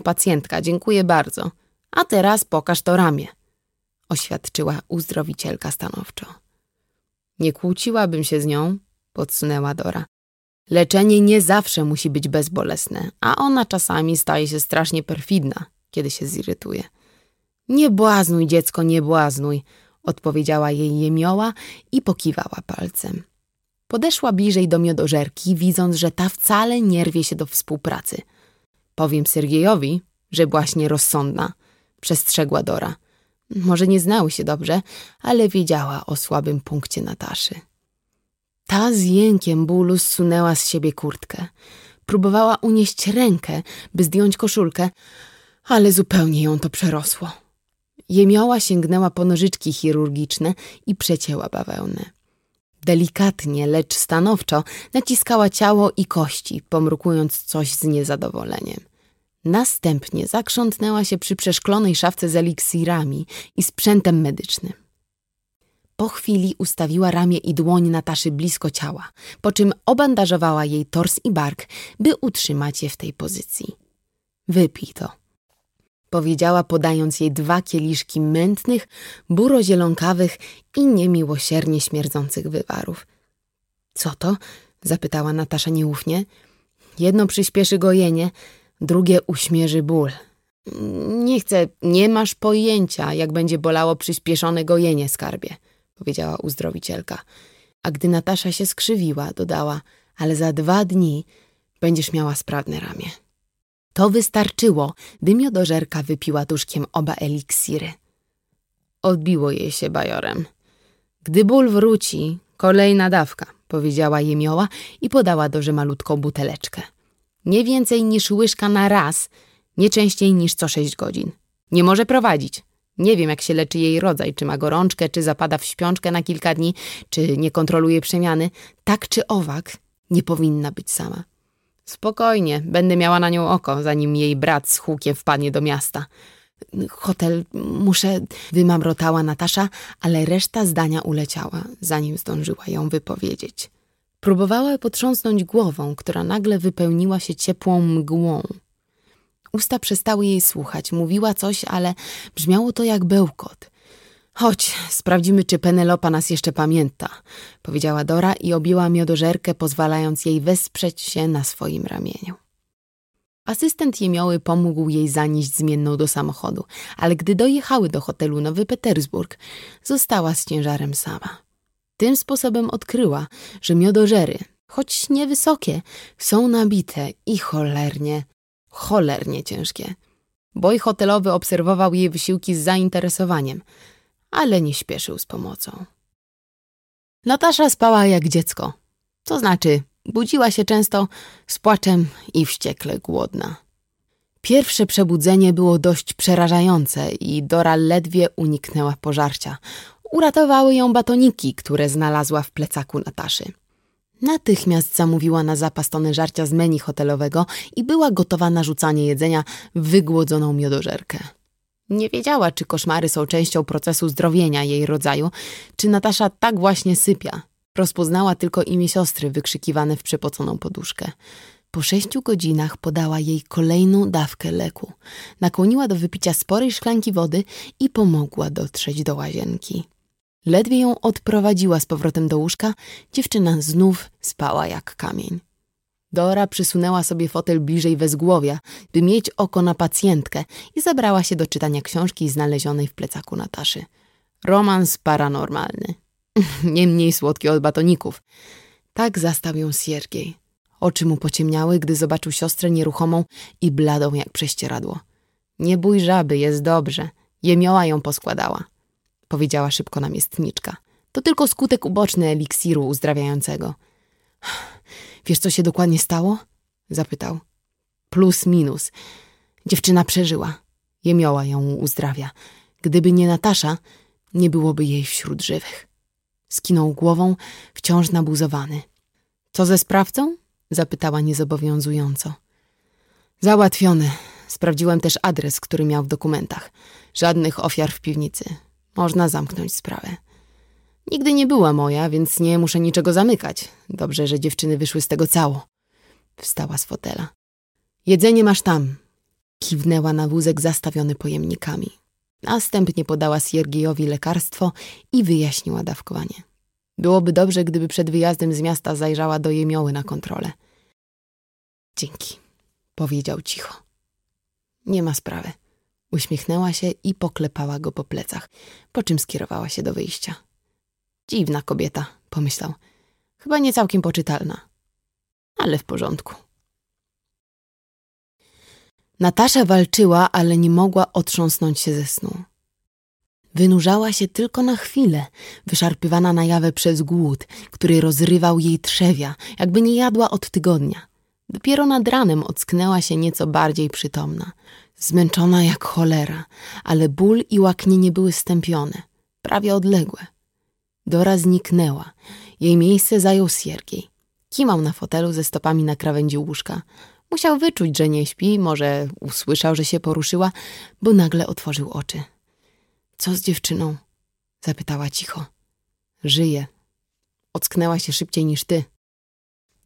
pacjentka, dziękuję bardzo. A teraz pokaż to ramię, oświadczyła uzdrowicielka stanowczo. Nie kłóciłabym się z nią, podsunęła Dora. Leczenie nie zawsze musi być bezbolesne, a ona czasami staje się strasznie perfidna, kiedy się zirytuje. Nie błaznuj, dziecko, nie błaznuj, odpowiedziała jej jemioła i pokiwała palcem. Podeszła bliżej do miodożerki, widząc, że ta wcale nie rwie się do współpracy. Powiem Sergiejowi, że właśnie rozsądna, przestrzegła Dora. Może nie znały się dobrze, ale wiedziała o słabym punkcie Nataszy. Ta z jękiem bólu zsunęła z siebie kurtkę. Próbowała unieść rękę, by zdjąć koszulkę, ale zupełnie ją to przerosło. Jemioła sięgnęła po nożyczki chirurgiczne i przecięła bawełnę. Delikatnie, lecz stanowczo naciskała ciało i kości, pomrukując coś z niezadowoleniem. Następnie zakrzątnęła się przy przeszklonej szafce z eliksirami i sprzętem medycznym. Po chwili ustawiła ramię i dłoń Nataszy blisko ciała, po czym obandażowała jej tors i bark, by utrzymać je w tej pozycji. Wypij to, powiedziała podając jej dwa kieliszki mętnych, burozielonkawych i niemiłosiernie śmierdzących wywarów. Co to? zapytała Natasza nieufnie. Jedno przyspieszy gojenie, drugie uśmierzy ból. Nie chcę, nie masz pojęcia, jak będzie bolało przyspieszone gojenie, skarbie powiedziała uzdrowicielka. A gdy Natasza się skrzywiła, dodała, ale za dwa dni będziesz miała sprawne ramię. To wystarczyło, by miodożerka wypiła duszkiem oba eliksiry. Odbiło jej się bajorem. Gdy ból wróci, kolejna dawka, powiedziała jemioła i podała Dorze malutką buteleczkę. Nie więcej niż łyżka na raz, nie częściej niż co sześć godzin. Nie może prowadzić. Nie wiem, jak się leczy jej rodzaj, czy ma gorączkę, czy zapada w śpiączkę na kilka dni, czy nie kontroluje przemiany. Tak czy owak, nie powinna być sama. Spokojnie, będę miała na nią oko, zanim jej brat z hukiem wpadnie do miasta. Hotel, muszę, wymamrotała Natasza, ale reszta zdania uleciała, zanim zdążyła ją wypowiedzieć. Próbowała potrząsnąć głową, która nagle wypełniła się ciepłą mgłą. Usta przestały jej słuchać. Mówiła coś, ale brzmiało to jak bełkot. Chodź, sprawdzimy, czy Penelopa nas jeszcze pamięta, powiedziała Dora i objęła miodożerkę, pozwalając jej wesprzeć się na swoim ramieniu. Asystent jemioły pomógł jej zanieść zmienną do samochodu, ale gdy dojechały do hotelu Nowy Petersburg, została z ciężarem sama. Tym sposobem odkryła, że miodożery, choć niewysokie, są nabite i cholernie cholernie ciężkie. Boj hotelowy obserwował jej wysiłki z zainteresowaniem, ale nie śpieszył z pomocą. Natasza spała jak dziecko, to znaczy budziła się często z płaczem i wściekle głodna. Pierwsze przebudzenie było dość przerażające i Dora ledwie uniknęła pożarcia. Uratowały ją batoniki, które znalazła w plecaku Nataszy. Natychmiast zamówiła na zapas tony żarcia z menu hotelowego i była gotowa na rzucanie jedzenia w wygłodzoną miodożerkę. Nie wiedziała, czy koszmary są częścią procesu zdrowienia jej rodzaju, czy Natasza tak właśnie sypia. Rozpoznała tylko imię siostry wykrzykiwane w przepoconą poduszkę. Po sześciu godzinach podała jej kolejną dawkę leku. Nakłoniła do wypicia sporej szklanki wody i pomogła dotrzeć do łazienki. Ledwie ją odprowadziła z powrotem do łóżka, dziewczyna znów spała jak kamień. Dora przysunęła sobie fotel bliżej wezgłowia, by mieć oko na pacjentkę i zabrała się do czytania książki znalezionej w plecaku Nataszy. Romans paranormalny. Nie mniej słodki od batoników. Tak zastał ją Siergiej. Oczy mu pociemniały, gdy zobaczył siostrę nieruchomą i bladą jak prześcieradło. Nie bój żaby, jest dobrze. Jemioła ją poskładała powiedziała szybko namiestniczka. To tylko skutek uboczny eliksiru uzdrawiającego. Wiesz, co się dokładnie stało? Zapytał. Plus minus. Dziewczyna przeżyła. Jemioła ją uzdrawia. Gdyby nie Natasza, nie byłoby jej wśród żywych. Skinął głową, wciąż nabuzowany. Co ze sprawcą? Zapytała niezobowiązująco. Załatwiony. Sprawdziłem też adres, który miał w dokumentach. Żadnych ofiar w piwnicy. Można zamknąć sprawę. Nigdy nie była moja, więc nie muszę niczego zamykać. Dobrze, że dziewczyny wyszły z tego cało. Wstała z fotela. Jedzenie masz tam. Kiwnęła na wózek zastawiony pojemnikami. Następnie podała Siergiejowi lekarstwo i wyjaśniła dawkowanie. Byłoby dobrze, gdyby przed wyjazdem z miasta zajrzała do jemioły na kontrolę. Dzięki, powiedział cicho. Nie ma sprawy. Uśmiechnęła się i poklepała go po plecach, po czym skierowała się do wyjścia. Dziwna kobieta, pomyślał. Chyba nie całkiem poczytalna, ale w porządku. Natasza walczyła, ale nie mogła otrząsnąć się ze snu. Wynurzała się tylko na chwilę, wyszarpywana na jawę przez głód, który rozrywał jej trzewia, jakby nie jadła od tygodnia. Dopiero nad ranem ocknęła się nieco bardziej przytomna, zmęczona jak cholera, ale ból i łaknienie były stępione, prawie odległe. Dora zniknęła. Jej miejsce zajął Siergiej. Kimał na fotelu ze stopami na krawędzi łóżka. Musiał wyczuć, że nie śpi, może usłyszał, że się poruszyła, bo nagle otworzył oczy. Co z dziewczyną? Zapytała cicho. Żyje. Ocknęła się szybciej niż ty.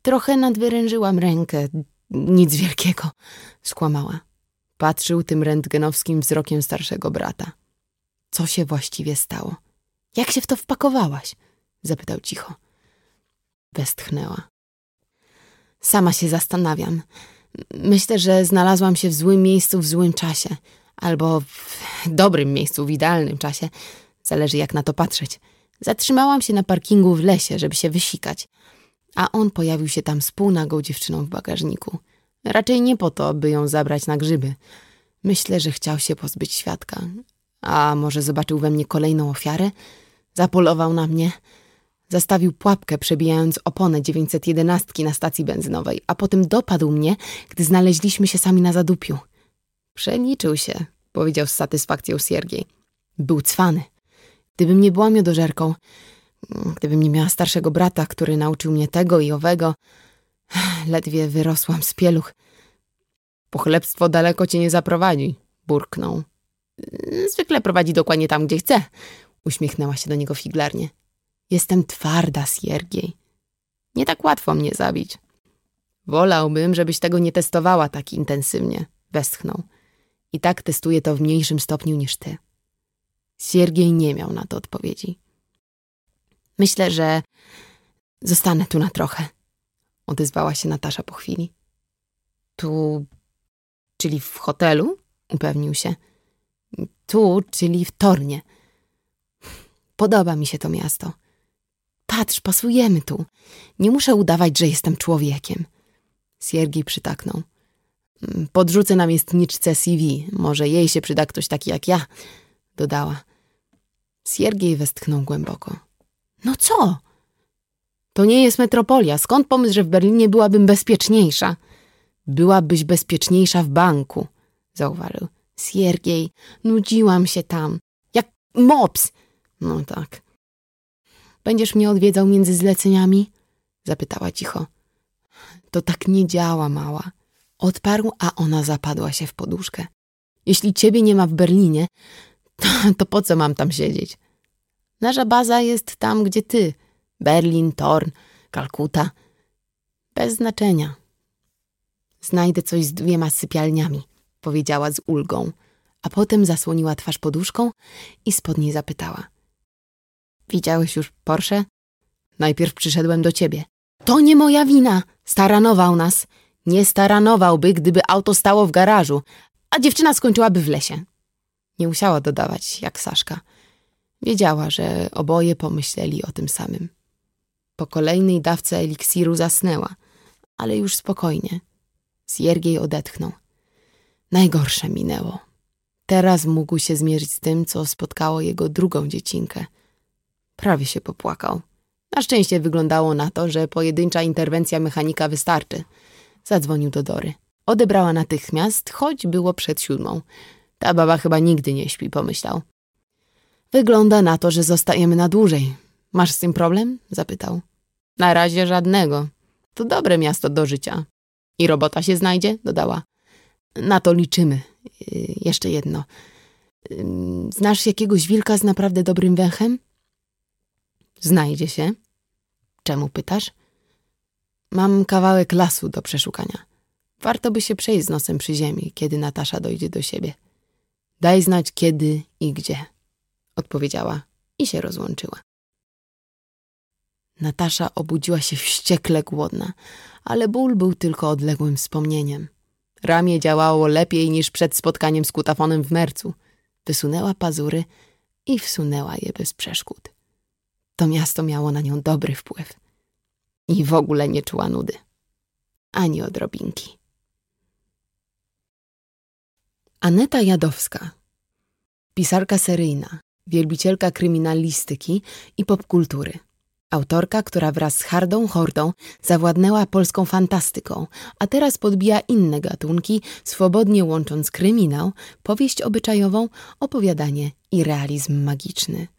Trochę nadwyrężyłam rękę. Nic wielkiego. Skłamała. Patrzył tym rentgenowskim wzrokiem starszego brata. Co się właściwie stało? Jak się w to wpakowałaś? Zapytał cicho. Westchnęła. Sama się zastanawiam. Myślę, że znalazłam się w złym miejscu w złym czasie. Albo w dobrym miejscu w idealnym czasie. Zależy jak na to patrzeć. Zatrzymałam się na parkingu w lesie, żeby się wysikać. A on pojawił się tam z półnagą dziewczyną w bagażniku. Raczej nie po to, by ją zabrać na grzyby. Myślę, że chciał się pozbyć świadka. A może zobaczył we mnie kolejną ofiarę? Zapolował na mnie. Zastawił pułapkę, przebijając oponę 911 na stacji benzynowej, a potem dopadł mnie, gdy znaleźliśmy się sami na zadupiu. Przeliczył się, powiedział z satysfakcją Siergiej. Był cwany. Gdybym nie była miodożerką, gdybym nie miała starszego brata, który nauczył mnie tego i owego, ledwie wyrosłam z pieluch. Pochlebstwo daleko cię nie zaprowadzi, burknął. Zwykle prowadzi dokładnie tam, gdzie chce, uśmiechnęła się do niego figlarnie. Jestem twarda, Siergiej. Nie tak łatwo mnie zabić. Wolałbym, żebyś tego nie testowała tak intensywnie, westchnął. I tak testuję to w mniejszym stopniu niż ty. Siergiej nie miał na to odpowiedzi. Myślę, że zostanę tu na trochę, odezwała się Natasza po chwili. Tu, czyli w hotelu? Upewnił się. Tu, czyli w Tornie. Podoba mi się to miasto. Patrz, pasujemy tu. Nie muszę udawać, że jestem człowiekiem. Siergiej przytaknął. Podrzucę na miestniczce CV. Może jej się przyda ktoś taki jak ja, dodała. Siergiej westchnął głęboko. No co? To nie jest metropolia. Skąd pomysł, że w Berlinie byłabym bezpieczniejsza? Byłabyś bezpieczniejsza w banku, zauważył. Siergiej, nudziłam się tam. Jak mops. No tak. Będziesz mnie odwiedzał między zleceniami? Zapytała cicho. To tak nie działa, mała. Odparł, a ona zapadła się w poduszkę. Jeśli ciebie nie ma w Berlinie, to, to po co mam tam siedzieć? Nasza baza jest tam, gdzie ty. Berlin, Torn, Kalkuta. Bez znaczenia. Znajdę coś z dwiema sypialniami, powiedziała z ulgą, a potem zasłoniła twarz poduszką i spod niej zapytała. Widziałeś już Porsche? Najpierw przyszedłem do ciebie. To nie moja wina. Staranował nas. Nie staranowałby, gdyby auto stało w garażu, a dziewczyna skończyłaby w lesie. Nie musiała dodawać, jak Saszka. Wiedziała, że oboje pomyśleli o tym samym. Po kolejnej dawce eliksiru zasnęła, ale już spokojnie. Siergiej odetchnął. Najgorsze minęło. Teraz mógł się zmierzyć z tym, co spotkało jego drugą dziecinkę. Prawie się popłakał. Na szczęście wyglądało na to, że pojedyncza interwencja mechanika wystarczy. Zadzwonił do Dory. Odebrała natychmiast, choć było przed siódmą. Ta baba chyba nigdy nie śpi, pomyślał. Wygląda na to, że zostajemy na dłużej. Masz z tym problem? zapytał. Na razie żadnego. To dobre miasto do życia. I robota się znajdzie? dodała. Na to liczymy. Yy, jeszcze jedno. Yy, znasz jakiegoś wilka z naprawdę dobrym węchem? Znajdzie się. Czemu pytasz? Mam kawałek lasu do przeszukania. Warto by się przejść z nosem przy ziemi, kiedy Natasza dojdzie do siebie. Daj znać kiedy i gdzie, odpowiedziała i się rozłączyła. Natasza obudziła się wściekle głodna, ale ból był tylko odległym wspomnieniem. Ramię działało lepiej niż przed spotkaniem z kutafonem w mercu. Wysunęła pazury i wsunęła je bez przeszkód. To miasto miało na nią dobry wpływ. I w ogóle nie czuła nudy. Ani odrobinki. Aneta Jadowska, pisarka seryjna, wielbicielka kryminalistyki i popkultury. Autorka, która wraz z Hardą Hordą zawładnęła polską fantastyką, a teraz podbija inne gatunki, swobodnie łącząc kryminał, powieść obyczajową, opowiadanie i realizm magiczny.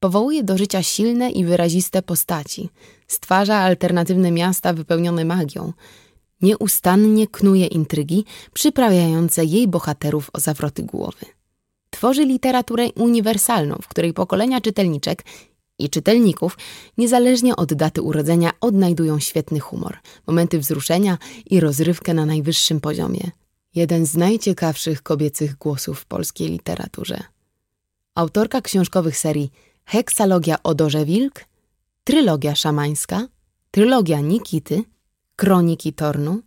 Powołuje do życia silne i wyraziste postaci, stwarza alternatywne miasta wypełnione magią, nieustannie knuje intrygi przyprawiające jej bohaterów o zawroty głowy. Tworzy literaturę uniwersalną, w której pokolenia czytelniczek i czytelników, niezależnie od daty urodzenia, odnajdują świetny humor, momenty wzruszenia i rozrywkę na najwyższym poziomie. Jeden z najciekawszych kobiecych głosów w polskiej literaturze. Autorka książkowych serii Heksalogia o Dorze Wilk, Trylogia Szamańska, Trylogia Nikity, Kroniki Tornu,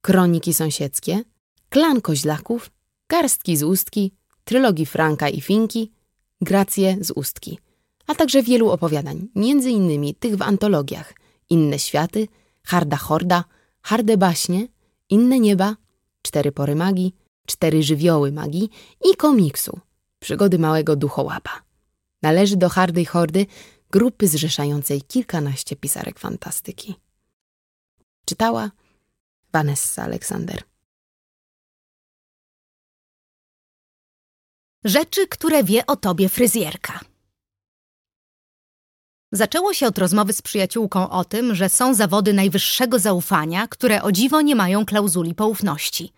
Kroniki Sąsiedzkie, Klan Koźlaków, Garstki z Ustki, Trylogii Franka i Finki, Gracje z Ustki – a także wielu opowiadań, między innymi tych w antologiach Inne światy, Harda Horda, Harde baśnie, Inne nieba, Cztery pory magii, Cztery żywioły magii i komiksu Przygody małego duchołapa. Należy do Hardej Hordy grupy zrzeszającej kilkanaście pisarek fantastyki. Czytała Vanessa Aleksander. Rzeczy, które wie o tobie fryzjerka. Zaczęło się od rozmowy z przyjaciółką o tym, że są zawody najwyższego zaufania, które o dziwo nie mają klauzuli poufności.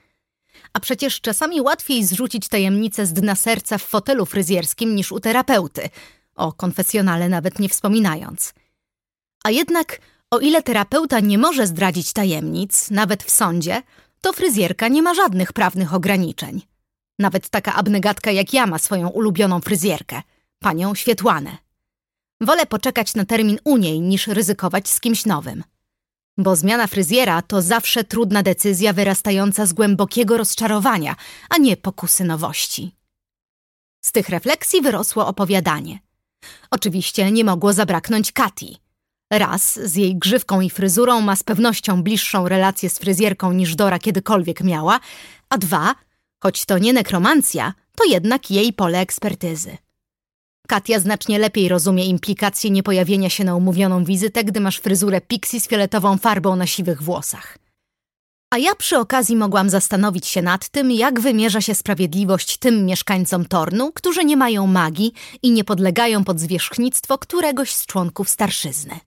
A przecież czasami łatwiej zrzucić tajemnicę z dna serca w fotelu fryzjerskim niż u terapeuty, o konfesjonale nawet nie wspominając. A jednak, o ile terapeuta nie może zdradzić tajemnic, nawet w sądzie, to fryzjerka nie ma żadnych prawnych ograniczeń. Nawet taka abnegatka jak ja ma swoją ulubioną fryzjerkę, panią Świetłanę. Wolę poczekać na termin u niej, niż ryzykować z kimś nowym. Bo zmiana fryzjera to zawsze trudna decyzja wyrastająca z głębokiego rozczarowania, a nie pokusy nowości. Z tych refleksji wyrosło opowiadanie. Oczywiście nie mogło zabraknąć Kati. Raz, z jej grzywką i fryzurą ma z pewnością bliższą relację z fryzjerką niż Dora kiedykolwiek miała, a dwa, choć to nie nekromancja, to jednak jej pole ekspertyzy. Katia znacznie lepiej rozumie implikacje niepojawienia się na umówioną wizytę, gdy masz fryzurę pixie z fioletową farbą na siwych włosach. A ja przy okazji mogłam zastanowić się nad tym, jak wymierza się sprawiedliwość tym mieszkańcom Tornu, którzy nie mają magii i nie podlegają pod zwierzchnictwo któregoś z członków starszyzny.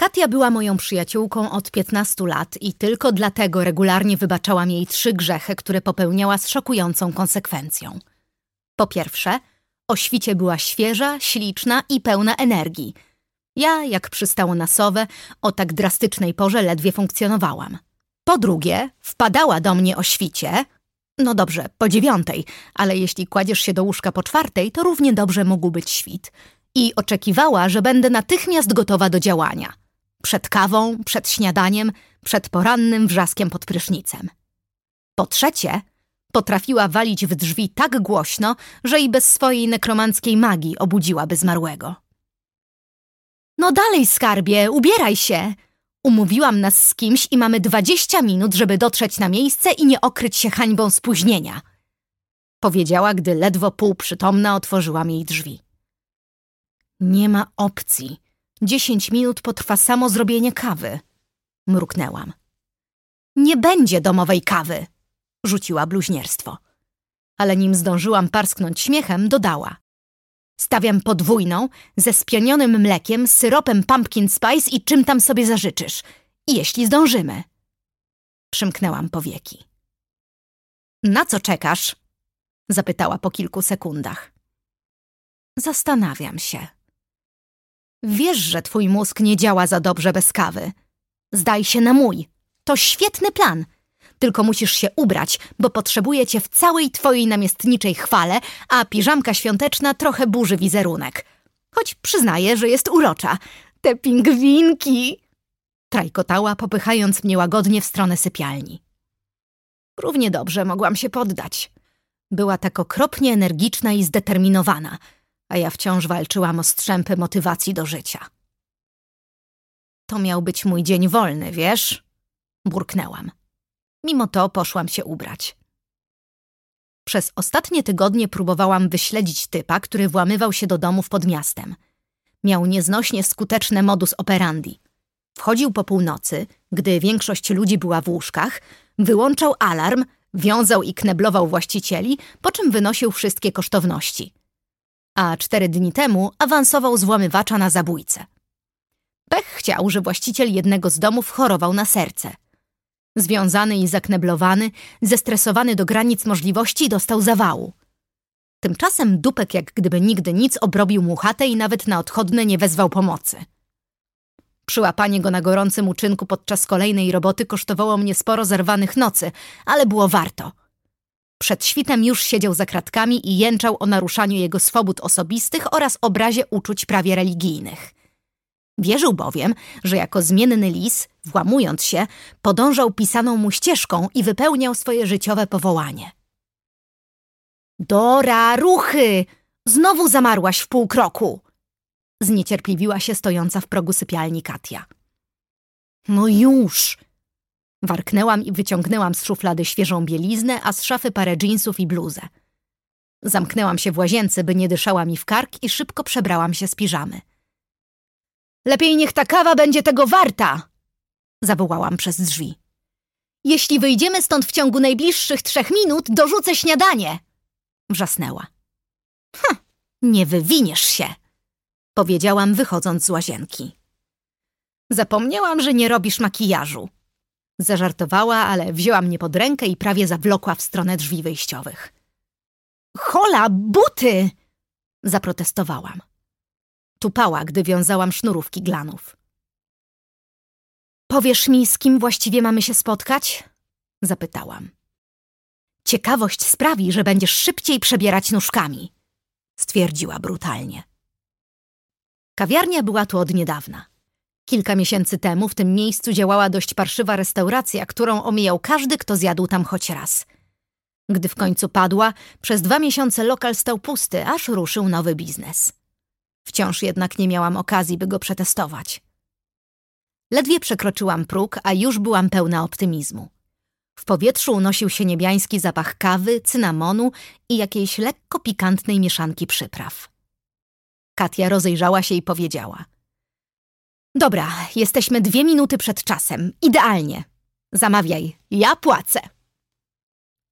Katia była moją przyjaciółką od 15 lat i tylko dlatego regularnie wybaczałam jej trzy grzechy, które popełniała z szokującą konsekwencją. Po pierwsze, o świcie była świeża, śliczna i pełna energii. Ja, jak przystało na sowę, o tak drastycznej porze ledwie funkcjonowałam. Po drugie, wpadała do mnie o świcie, no dobrze, po dziewiątej, ale jeśli kładziesz się do łóżka po czwartej, to równie dobrze mógł być świt. I oczekiwała, że będę natychmiast gotowa do działania. Przed kawą, przed śniadaniem, przed porannym wrzaskiem pod prysznicem. Po trzecie, potrafiła walić w drzwi tak głośno, że i bez swojej nekromanckiej magii obudziłaby zmarłego. No dalej, skarbie, ubieraj się! Umówiłam nas z kimś i mamy dwadzieścia minut, żeby dotrzeć na miejsce i nie okryć się hańbą spóźnienia. Powiedziała, gdy ledwo półprzytomna otworzyłam jej drzwi. Nie ma opcji. Dziesięć minut potrwa samo zrobienie kawy. Mruknęłam. Nie będzie domowej kawy, rzuciła bluźnierstwo. Ale nim zdążyłam parsknąć śmiechem, dodała. Stawiam podwójną, ze spionionym mlekiem, syropem pumpkin spice i czym tam sobie zażyczysz. Jeśli zdążymy. Przymknęłam powieki. Na co czekasz? Zapytała po kilku sekundach. Zastanawiam się. Wiesz, że twój mózg nie działa za dobrze bez kawy. Zdaj się na mój. To świetny plan. Tylko musisz się ubrać, bo potrzebuję cię w całej twojej namiestniczej chwale, a piżamka świąteczna trochę burzy wizerunek. Choć przyznaję, że jest urocza. Te pingwinki! Trajkotała, popychając mnie łagodnie w stronę sypialni. Równie dobrze mogłam się poddać. Była tak okropnie energiczna i zdeterminowana, a ja wciąż walczyłam o strzępy motywacji do życia. To miał być mój dzień wolny, wiesz? Burknęłam. Mimo to poszłam się ubrać. Przez ostatnie tygodnie próbowałam wyśledzić typa, który włamywał się do domów pod miastem. Miał nieznośnie skuteczne modus operandi. Wchodził po północy, gdy większość ludzi była w łóżkach, wyłączał alarm, wiązał i kneblował właścicieli, po czym wynosił wszystkie kosztowności. A cztery dni temu awansował z włamywacza na zabójcę. Pech chciał, że właściciel jednego z domów chorował na serce. Związany i zakneblowany, zestresowany do granic możliwości, dostał zawału. Tymczasem Dupek jak gdyby nigdy nic obrobił mu chatę i nawet na odchodne nie wezwał pomocy. Przyłapanie go na gorącym uczynku podczas kolejnej roboty kosztowało mnie sporo zerwanych nocy, ale było warto. Przed świtem już siedział za kratkami i jęczał o naruszaniu jego swobód osobistych oraz obrazie uczuć prawie religijnych. Wierzył bowiem, że jako zmienny lis, włamując się, podążał pisaną mu ścieżką i wypełniał swoje życiowe powołanie. Dora, ruchy! Znowu zamarłaś w pół kroku! Zniecierpliwiła się stojąca w progu sypialni Katia. No już! Warknęłam i wyciągnęłam z szuflady świeżą bieliznę, a z szafy parę dżinsów i bluzę. Zamknęłam się w łazience, by nie dyszała mi w kark i szybko przebrałam się z piżamy. Lepiej niech ta kawa będzie tego warta! Zawołałam przez drzwi. Jeśli wyjdziemy stąd w ciągu najbliższych trzech minut, dorzucę śniadanie! Wrzasnęła. Hm, nie wywiniesz się! Powiedziałam, wychodząc z łazienki. Zapomniałam, że nie robisz makijażu. Zażartowała, ale wzięła mnie pod rękę i prawie zawlokła w stronę drzwi wyjściowych. Hola, buty! Zaprotestowałam. Tupała, gdy wiązałam sznurówki glanów. Powiesz mi, z kim właściwie mamy się spotkać? Zapytałam. Ciekawość sprawi, że będziesz szybciej przebierać nóżkami, stwierdziła brutalnie. Kawiarnia była tu od niedawna. Kilka miesięcy temu w tym miejscu działała dość parszywa restauracja, którą omijał każdy, kto zjadł tam choć raz. Gdy w końcu padła, przez dwa miesiące lokal stał pusty, aż ruszył nowy biznes. Wciąż jednak nie miałam okazji, by go przetestować. Ledwie przekroczyłam próg, a już byłam pełna optymizmu. W powietrzu unosił się niebiański zapach kawy, cynamonu i jakiejś lekko pikantnej mieszanki przypraw. Katia rozejrzała się i powiedziała. Dobra, jesteśmy dwie minuty przed czasem. Idealnie. Zamawiaj, ja płacę.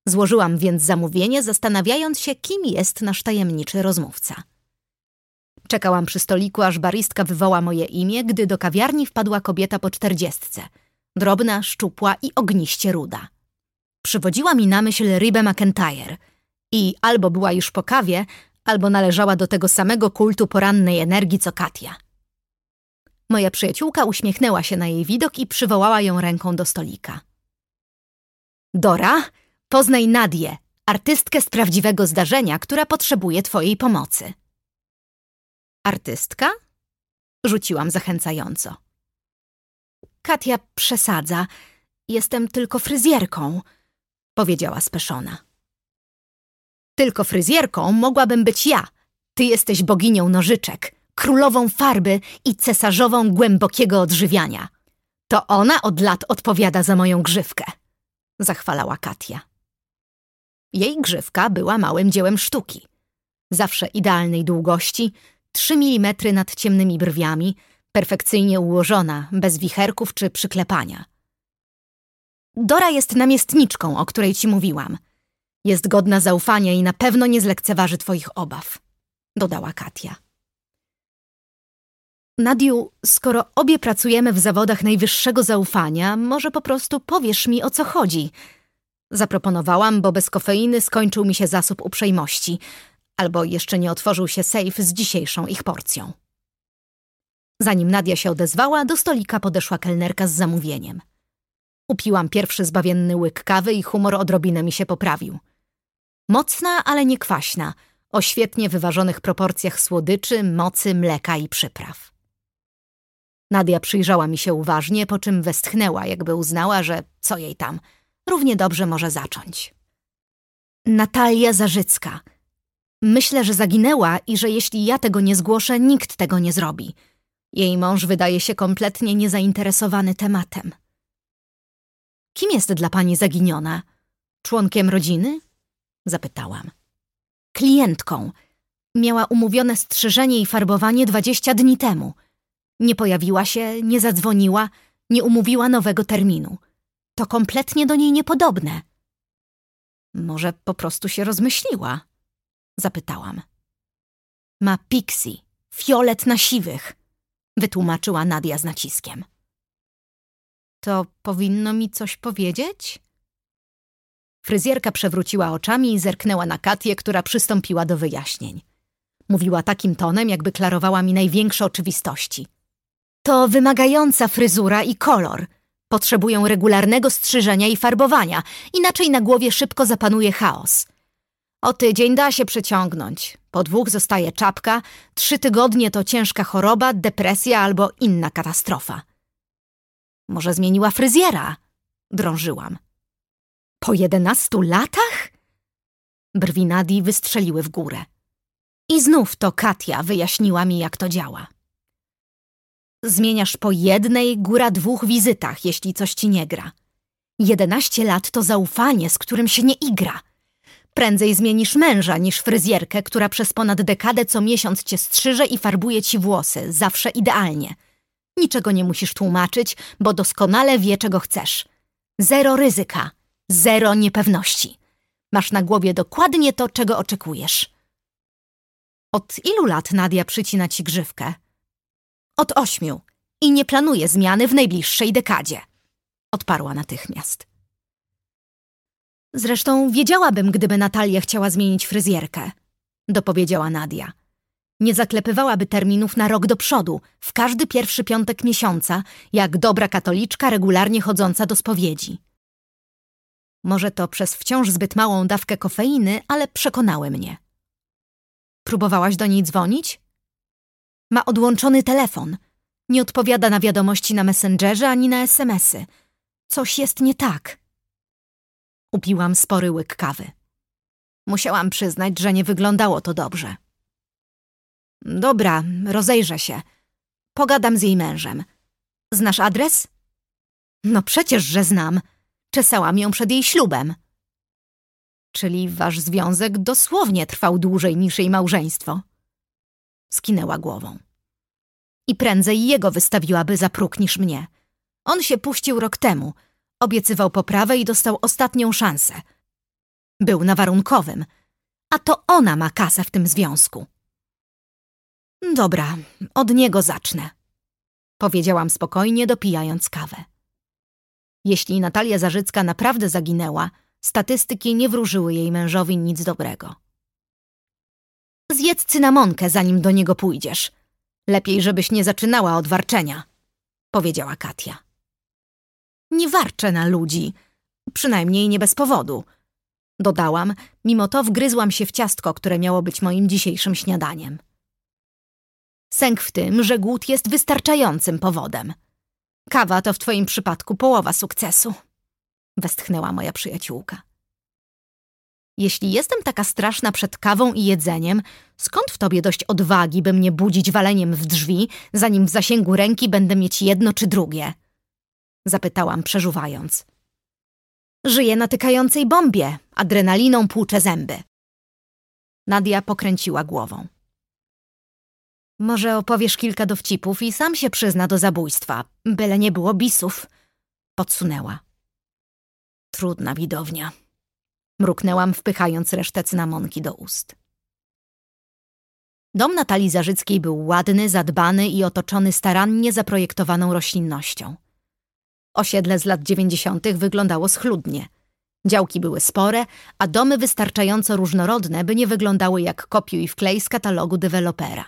Złożyłam więc zamówienie, zastanawiając się, kim jest nasz tajemniczy rozmówca. Czekałam przy stoliku, aż baristka wywoła moje imię, gdy do kawiarni wpadła kobieta po czterdziestce. Drobna, szczupła i ogniście ruda. Przywodziła mi na myśl Ribę McIntyre i albo była już po kawie, albo należała do tego samego kultu porannej energii co Katia. Moja przyjaciółka uśmiechnęła się na jej widok i przywołała ją ręką do stolika. Dora, poznaj Nadię, artystkę z prawdziwego zdarzenia, która potrzebuje twojej pomocy. Artystka? Rzuciłam zachęcająco. Katia przesadza. Jestem tylko fryzjerką, powiedziała speszona. Tylko fryzjerką mogłabym być ja. Ty jesteś boginią nożyczek, królową farby i cesarzową głębokiego odżywiania. To ona od lat odpowiada za moją grzywkę, zachwalała Katia. Jej grzywka była małym dziełem sztuki. Zawsze idealnej długości, trzy milimetry nad ciemnymi brwiami, perfekcyjnie ułożona, bez wicherków czy przyklepania. Dora jest namiestniczką, o której ci mówiłam – jest godna zaufania i na pewno nie zlekceważy twoich obaw, dodała Katia. Nadiu, skoro obie pracujemy w zawodach najwyższego zaufania, może po prostu powiesz mi, o co chodzi. Zaproponowałam, bo bez kofeiny skończył mi się zasób uprzejmości, albo jeszcze nie otworzył się sejf z dzisiejszą ich porcją. Zanim Nadia się odezwała, do stolika podeszła kelnerka z zamówieniem. Upiłam pierwszy zbawienny łyk kawy i humor odrobinę mi się poprawił. Mocna, ale nie kwaśna, o świetnie wyważonych proporcjach słodyczy, mocy, mleka i przypraw. Nadia przyjrzała mi się uważnie, po czym westchnęła, jakby uznała, że co jej tam, równie dobrze może zacząć. Natalia Zarzycka. Myślę, że zaginęła i że jeśli ja tego nie zgłoszę, nikt tego nie zrobi. Jej mąż wydaje się kompletnie niezainteresowany tematem. Kim jest dla pani zaginiona? Członkiem rodziny? Zapytałam. Klientką. Miała umówione strzyżenie i farbowanie dwadzieścia dni temu. Nie pojawiła się, nie zadzwoniła, nie umówiła nowego terminu. To kompletnie do niej niepodobne. Może po prostu się rozmyśliła? Zapytałam. Ma pixie, fiolet na siwych, wytłumaczyła Nadia z naciskiem. To powinno mi coś powiedzieć? Fryzjerka przewróciła oczami i zerknęła na Katię, która przystąpiła do wyjaśnień. Mówiła takim tonem, jakby klarowała mi największe oczywistości. To wymagająca fryzura i kolor. Potrzebują regularnego strzyżenia i farbowania, inaczej na głowie szybko zapanuje chaos. O tydzień da się przeciągnąć. Po dwóch zostaje czapka, trzy tygodnie to ciężka choroba, depresja albo inna katastrofa. Może zmieniła fryzjera? Drążyłam. Po jedenastu latach? Brwi Nadi wystrzeliły w górę. I znów to Katia wyjaśniła mi, jak to działa. Zmieniasz po jednej, góra dwóch wizytach, jeśli coś ci nie gra. Jedenaście lat to zaufanie, z którym się nie igra. Prędzej zmienisz męża niż fryzjerkę, która przez ponad dekadę co miesiąc cię strzyże i farbuje ci włosy, zawsze idealnie. Niczego nie musisz tłumaczyć, bo doskonale wie, czego chcesz. Zero ryzyka, zero niepewności. Masz na głowie dokładnie to, czego oczekujesz. Od ilu lat Nadia przycina ci grzywkę? Od ośmiu i nie planuje zmiany w najbliższej dekadzie. Odparła natychmiast. Zresztą wiedziałabym, gdyby Natalia chciała zmienić fryzjerkę, dopowiedziała Nadia. Nie zaklepywałaby terminów na rok do przodu, w każdy pierwszy piątek miesiąca, jak dobra katoliczka regularnie chodząca do spowiedzi. Może to przez wciąż zbyt małą dawkę kofeiny, ale przekonały mnie. Próbowałaś do niej dzwonić? Ma odłączony telefon. Nie odpowiada na wiadomości na Messengerze ani na SMSy. Coś jest nie tak. Upiłam spory łyk kawy. Musiałam przyznać, że nie wyglądało to dobrze. Dobra, rozejrzę się. Pogadam z jej mężem. Znasz adres? No przecież, że znam. Czesałam ją przed jej ślubem. Czyli wasz związek dosłownie trwał dłużej niż jej małżeństwo. Skinęła głową. I prędzej jego wystawiłaby za próg niż mnie. On się puścił rok temu. Obiecywał poprawę i dostał ostatnią szansę. Był na warunkowym. A to ona ma kasę w tym związku. Dobra, od niego zacznę. Powiedziałam spokojnie, dopijając kawę. Jeśli Natalia Zarzycka naprawdę zaginęła, statystyki nie wróżyły jej mężowi nic dobrego. Zjedz cynamonkę, zanim do niego pójdziesz. Lepiej, żebyś nie zaczynała od warczenia, powiedziała Katia. Nie warczę na ludzi, przynajmniej nie bez powodu. Dodałam, mimo to wgryzłam się w ciastko, które miało być moim dzisiejszym śniadaniem. Sęk w tym, że głód jest wystarczającym powodem. Kawa to w twoim przypadku połowa sukcesu, westchnęła moja przyjaciółka. Jeśli jestem taka straszna przed kawą i jedzeniem, skąd w tobie dość odwagi, by mnie budzić waleniem w drzwi, zanim w zasięgu ręki będę mieć jedno czy drugie? Zapytałam, przeżuwając. Żyję na tykającej bombie, adrenaliną płucze zęby. Nadia pokręciła głową. Może opowiesz kilka dowcipów i sam się przyzna do zabójstwa, byle nie było bisów, podsunęła. Trudna widownia. Mruknęłam, wpychając resztę cynamonki do ust. Dom Natalii Zarzyckiej był ładny, zadbany i otoczony starannie zaprojektowaną roślinnością. Osiedle z lat dziewięćdziesiątych wyglądało schludnie. Działki były spore, a domy wystarczająco różnorodne, by nie wyglądały jak kopiuj wklej z katalogu dewelopera.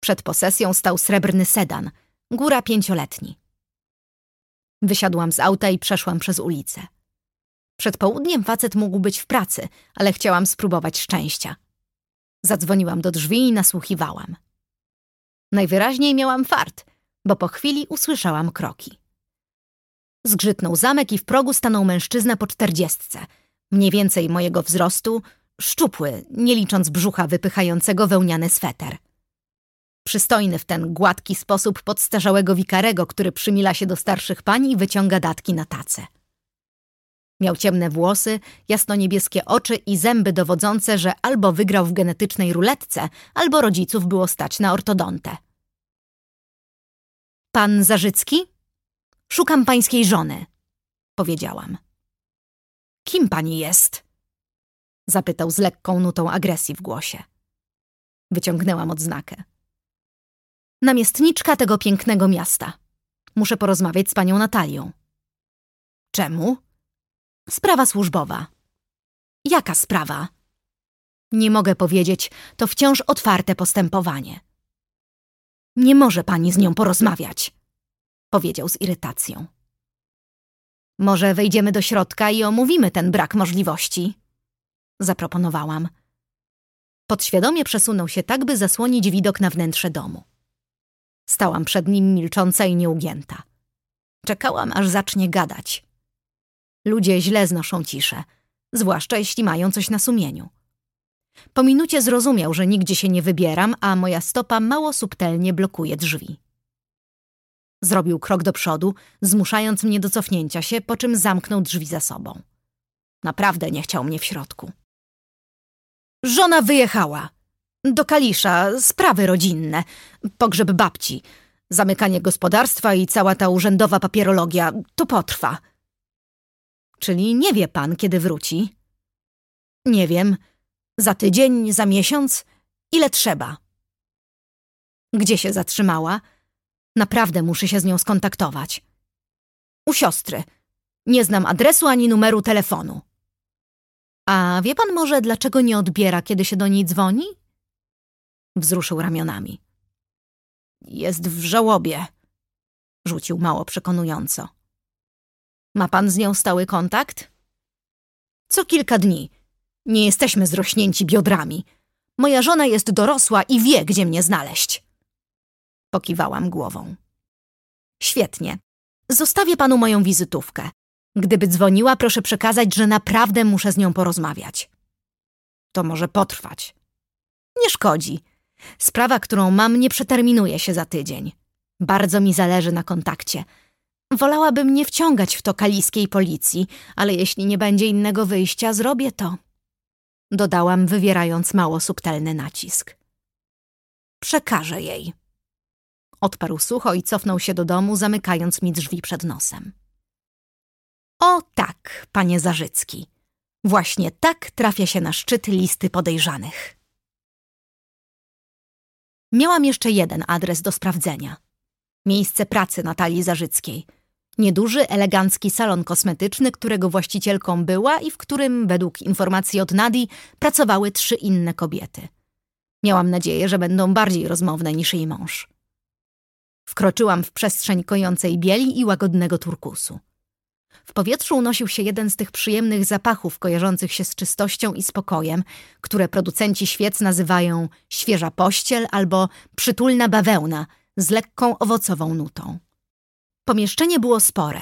Przed posesją stał srebrny sedan, góra pięcioletni. Wysiadłam z auta i przeszłam przez ulicę. Przed południem facet mógł być w pracy, ale chciałam spróbować szczęścia. Zadzwoniłam do drzwi i nasłuchiwałam. Najwyraźniej miałam fart, bo po chwili usłyszałam kroki. Zgrzytnął zamek i w progu stanął mężczyzna po czterdziestce, mniej więcej mojego wzrostu, szczupły, nie licząc brzucha wypychającego wełniany sweter. Przystojny w ten gładki sposób podstarzałego wikarego, który przymila się do starszych pań i wyciąga datki na tacę. Miał ciemne włosy, jasno-niebieskie oczy i zęby dowodzące, że albo wygrał w genetycznej ruletce, albo rodziców było stać na ortodontę. Pan Zarzycki? Szukam pańskiej żony, powiedziałam. Kim pani jest? Zapytał z lekką nutą agresji w głosie. Wyciągnęłam odznakę. Namiestniczka tego pięknego miasta. Muszę porozmawiać z panią Natalią. Czemu? Sprawa służbowa. Jaka sprawa? Nie mogę powiedzieć, to wciąż otwarte postępowanie. Nie może pani z nią porozmawiać, powiedział z irytacją. Może wejdziemy do środka i omówimy ten brak możliwości? Zaproponowałam. Podświadomie przesunął się tak, by zasłonić widok na wnętrze domu. Stałam przed nim milcząca i nieugięta. Czekałam, aż zacznie gadać. Ludzie źle znoszą ciszę, zwłaszcza jeśli mają coś na sumieniu. Po minucie zrozumiał, że nigdzie się nie wybieram, a moja stopa mało subtelnie blokuje drzwi. Zrobił krok do przodu, zmuszając mnie do cofnięcia się, po czym zamknął drzwi za sobą. Naprawdę nie chciał mnie w środku. Żona wyjechała. Do Kalisza, sprawy rodzinne, pogrzeb babci, zamykanie gospodarstwa i cała ta urzędowa papierologia. To potrwa. Czyli nie wie pan, kiedy wróci? Nie wiem. Za tydzień, za miesiąc? Ile trzeba? Gdzie się zatrzymała? Naprawdę muszę się z nią skontaktować. U siostry. Nie znam adresu ani numeru telefonu. A wie pan może, dlaczego nie odbiera, kiedy się do niej dzwoni? Wzruszył ramionami. Jest w żałobie, rzucił mało przekonująco. Ma pan z nią stały kontakt? Co kilka dni. Nie jesteśmy zrośnięci biodrami. Moja żona jest dorosła i wie, gdzie mnie znaleźć. Pokiwałam głową. Świetnie. Zostawię panu moją wizytówkę. Gdyby dzwoniła, proszę przekazać, że naprawdę muszę z nią porozmawiać. To może potrwać. Nie szkodzi. Sprawa, którą mam, nie przeterminuje się za tydzień. Bardzo mi zależy na kontakcie. Wolałabym nie wciągać w to kaliskiej policji, ale jeśli nie będzie innego wyjścia, zrobię to. Dodałam, wywierając mało subtelny nacisk. Przekażę jej. Odparł sucho i cofnął się do domu, zamykając mi drzwi przed nosem. O tak, panie Zarzycki. Właśnie tak trafia się na szczyt listy podejrzanych. Miałam jeszcze jeden adres do sprawdzenia. Miejsce pracy Natalii Zarzyckiej. Nieduży, elegancki salon kosmetyczny, którego właścicielką była i w którym, według informacji od Nadi, pracowały trzy inne kobiety. Miałam nadzieję, że będą bardziej rozmowne niż jej mąż. Wkroczyłam w przestrzeń kojącej bieli i łagodnego turkusu. W powietrzu unosił się jeden z tych przyjemnych zapachów kojarzących się z czystością i spokojem, które producenci świec nazywają świeża pościel albo przytulna bawełna z lekką owocową nutą. Pomieszczenie było spore,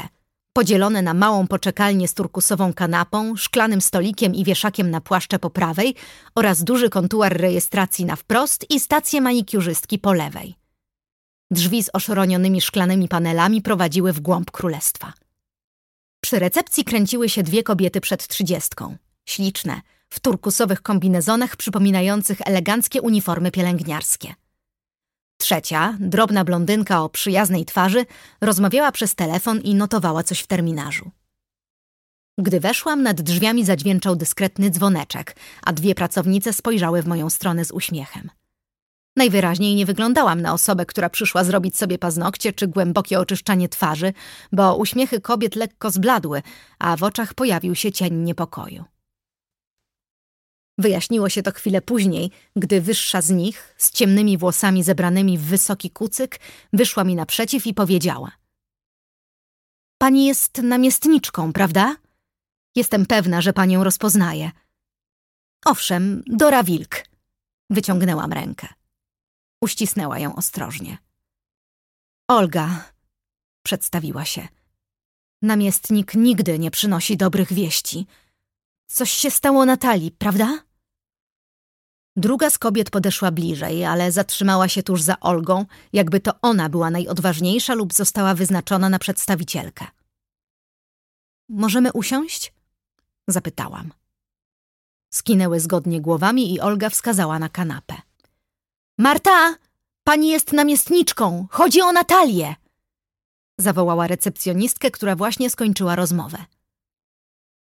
podzielone na małą poczekalnię z turkusową kanapą, szklanym stolikiem i wieszakiem na płaszcze po prawej oraz duży kontuar rejestracji na wprost i stację manikiurzystki po lewej. Drzwi z oszronionymi szklanymi panelami prowadziły w głąb królestwa. Przy recepcji kręciły się dwie kobiety przed trzydziestką. Śliczne, w turkusowych kombinezonach przypominających eleganckie uniformy pielęgniarskie. Trzecia, drobna blondynka o przyjaznej twarzy, rozmawiała przez telefon i notowała coś w terminarzu. Gdy weszłam, nad drzwiami zadźwięczał dyskretny dzwoneczek, a dwie pracownice spojrzały w moją stronę z uśmiechem. Najwyraźniej nie wyglądałam na osobę, która przyszła zrobić sobie paznokcie czy głębokie oczyszczanie twarzy, bo uśmiechy kobiet lekko zbladły, a w oczach pojawił się cień niepokoju. Wyjaśniło się to chwilę później, gdy wyższa z nich, z ciemnymi włosami zebranymi w wysoki kucyk, wyszła mi naprzeciw i powiedziała. Pani jest namiestniczką, prawda? Jestem pewna, że panią rozpoznaję. Owszem, Dora Wilk. Wyciągnęłam rękę. Uścisnęła ją ostrożnie. Olga, przedstawiła się. Namiestnik nigdy nie przynosi dobrych wieści. Coś się stało Natalii, prawda? Druga z kobiet podeszła bliżej, ale zatrzymała się tuż za Olgą, jakby to ona była najodważniejsza lub została wyznaczona na przedstawicielkę. Możemy usiąść? Zapytałam. Skinęły zgodnie głowami i Olga wskazała na kanapę. Marta! Pani jest namiestniczką! Chodzi o Natalię! Zawołała recepcjonistkę, która właśnie skończyła rozmowę.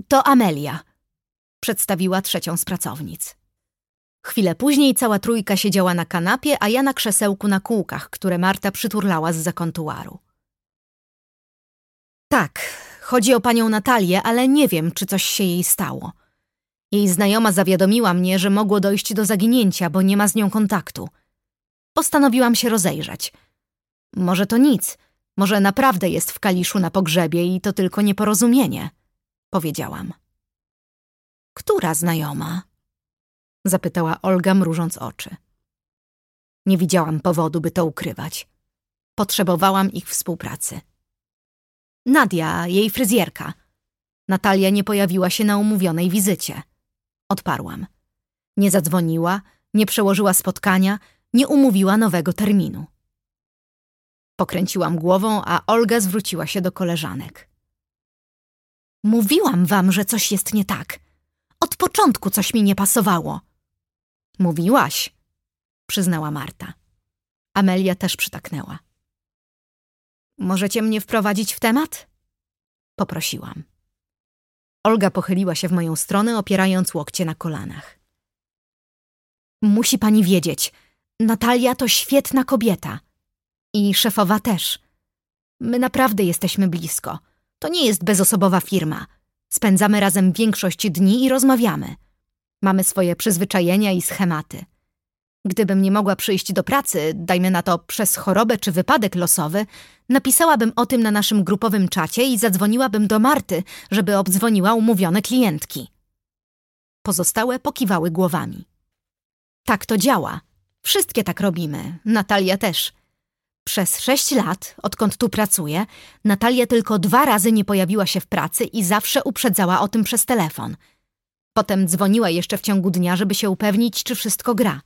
To Amelia, przedstawiła trzecią z pracownic. Chwilę później cała trójka siedziała na kanapie, a ja na krzesełku na kółkach, które Marta przyturlała z zakontuaru. Tak, chodzi o panią Natalię, ale nie wiem, czy coś się jej stało. Jej znajoma zawiadomiła mnie, że mogło dojść do zaginięcia, bo nie ma z nią kontaktu. Postanowiłam się rozejrzeć. Może to nic, może naprawdę jest w Kaliszu na pogrzebie i to tylko nieporozumienie, powiedziałam. Która znajoma? Zapytała Olga, mrużąc oczy. Nie widziałam powodu, by to ukrywać. Potrzebowałam ich współpracy. Nadia, jej fryzjerka. Natalia nie pojawiła się na umówionej wizycie. Odparłam. Nie zadzwoniła, nie przełożyła spotkania, nie umówiła nowego terminu. Pokręciłam głową, a Olga zwróciła się do koleżanek. Mówiłam wam, że coś jest nie tak. Od początku coś mi nie pasowało. Mówiłaś, przyznała Marta. Amelia też przytaknęła. Możecie mnie wprowadzić w temat? Poprosiłam. Olga pochyliła się w moją stronę, opierając łokcie na kolanach. Musi pani wiedzieć, Natalia to świetna kobieta. I szefowa też. My naprawdę jesteśmy blisko. To nie jest bezosobowa firma. Spędzamy razem większość dni i rozmawiamy. Mamy swoje przyzwyczajenia i schematy. Gdybym nie mogła przyjść do pracy, dajmy na to przez chorobę czy wypadek losowy, napisałabym o tym na naszym grupowym czacie i zadzwoniłabym do Marty, żeby obdzwoniła umówione klientki. Pozostałe pokiwały głowami. Tak to działa. Wszystkie tak robimy. Natalia też. Przez sześć lat, odkąd tu pracuję, Natalia tylko dwa razy nie pojawiła się w pracy i zawsze uprzedzała o tym przez telefon. Potem dzwoniła jeszcze w ciągu dnia, żeby się upewnić, czy wszystko gra.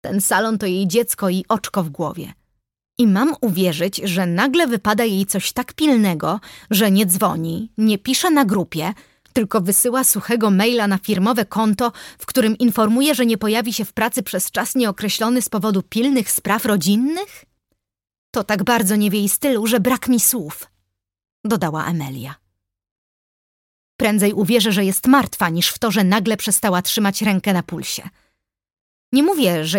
Ten salon to jej dziecko i oczko w głowie. I mam uwierzyć, że nagle wypada jej coś tak pilnego, że nie dzwoni, nie pisze na grupie, tylko wysyła suchego maila na firmowe konto, w którym informuje, że nie pojawi się w pracy przez czas nieokreślony z powodu pilnych spraw rodzinnych? To tak bardzo nie w jej stylu, że brak mi słów, dodała Amelia. Prędzej uwierzę, że jest martwa, niż w to, że nagle przestała trzymać rękę na pulsie. Nie mówię, że